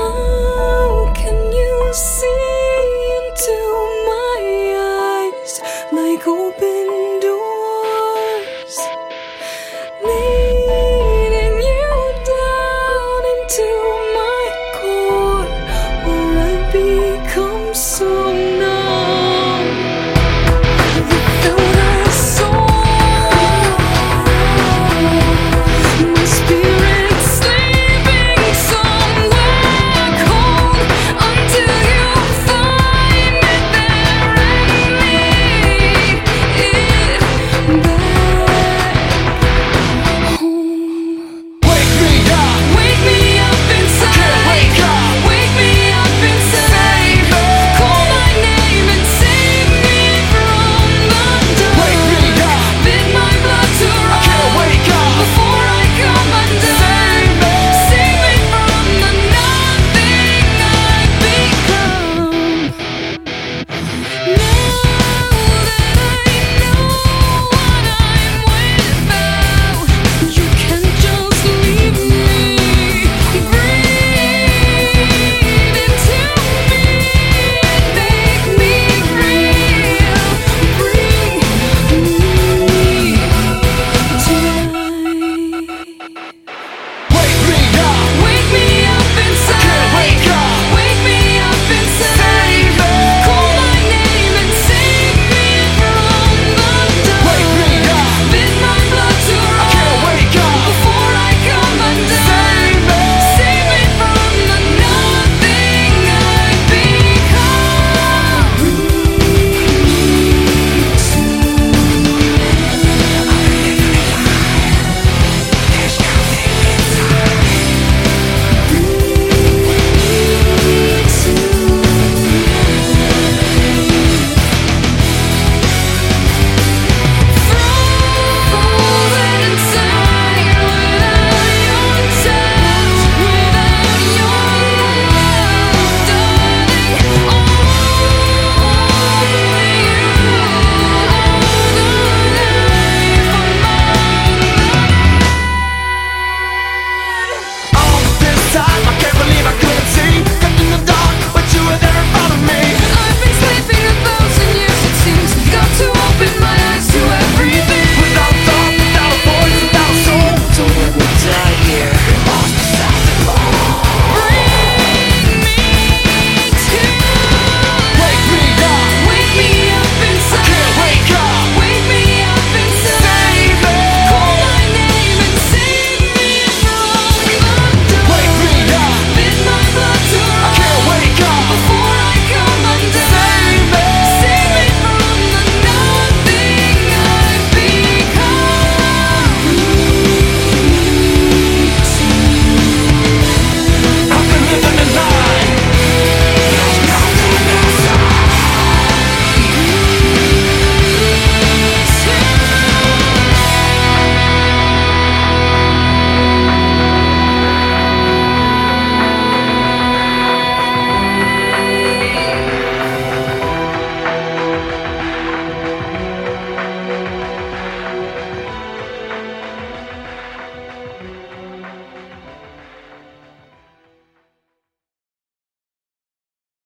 Oh.